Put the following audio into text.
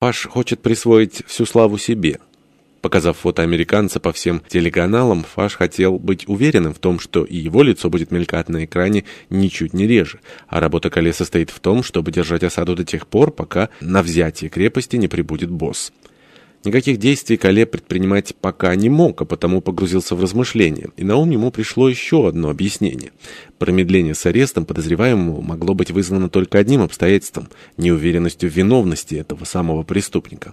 Паш хочет присвоить всю славу себе. Показав фото американца по всем телеканалам, Фаш хотел быть уверенным в том, что и его лицо будет мелькать на экране ничуть не реже. А работа Кале состоит в том, чтобы держать осаду до тех пор, пока на взятие крепости не прибудет босс. Никаких действий Кале предпринимать пока не мог, а потому погрузился в размышления. И на ум ему пришло еще одно объяснение. Промедление с арестом подозреваемого могло быть вызвано только одним обстоятельством – неуверенностью в виновности этого самого преступника.